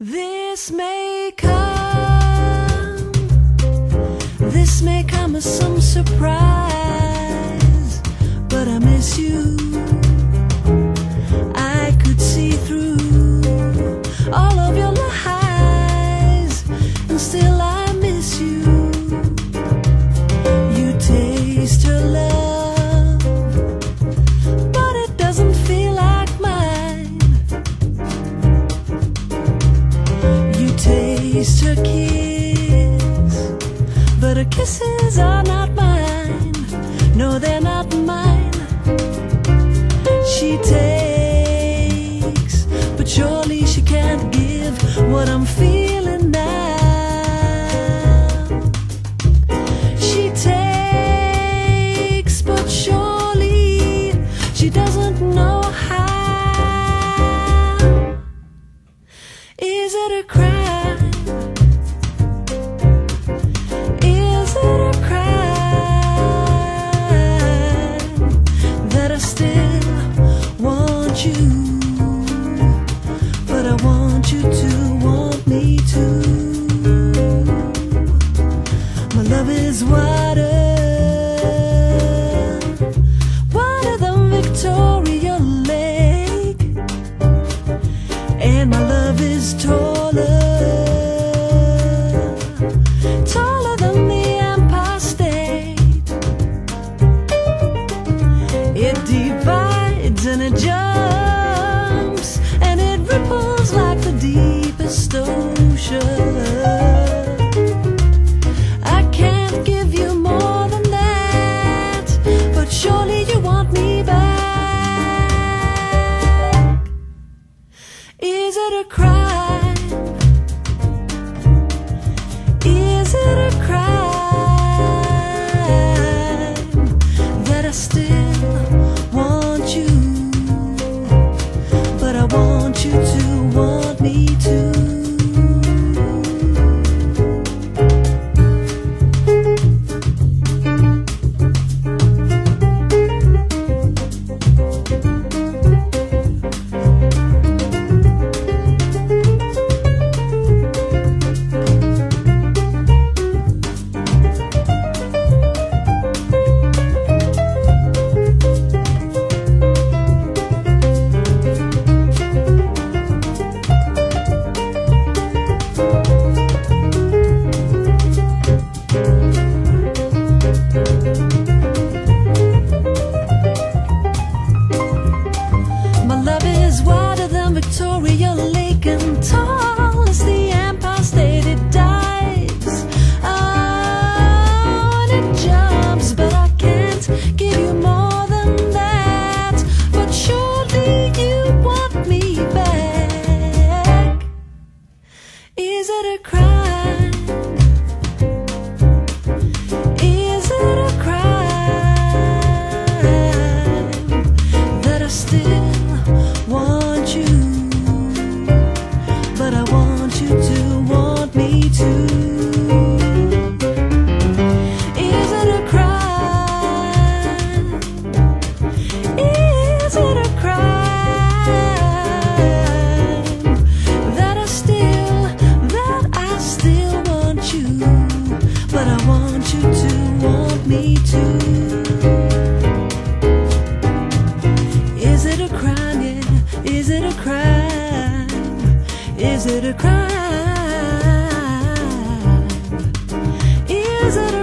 This may come, this may come as some surprise, but I miss you. Kiss, but her kisses are not mine. No, they're not mine. My love is taller, taller than the Empire State. It divides and it jumps and it ripples like the deepest ocean. I can't give you more than that, but surely you crime? Victoria Lake and tall as the Empire State. It dives oh, and it jumps, but I to want me too. Is it a crime? Is it a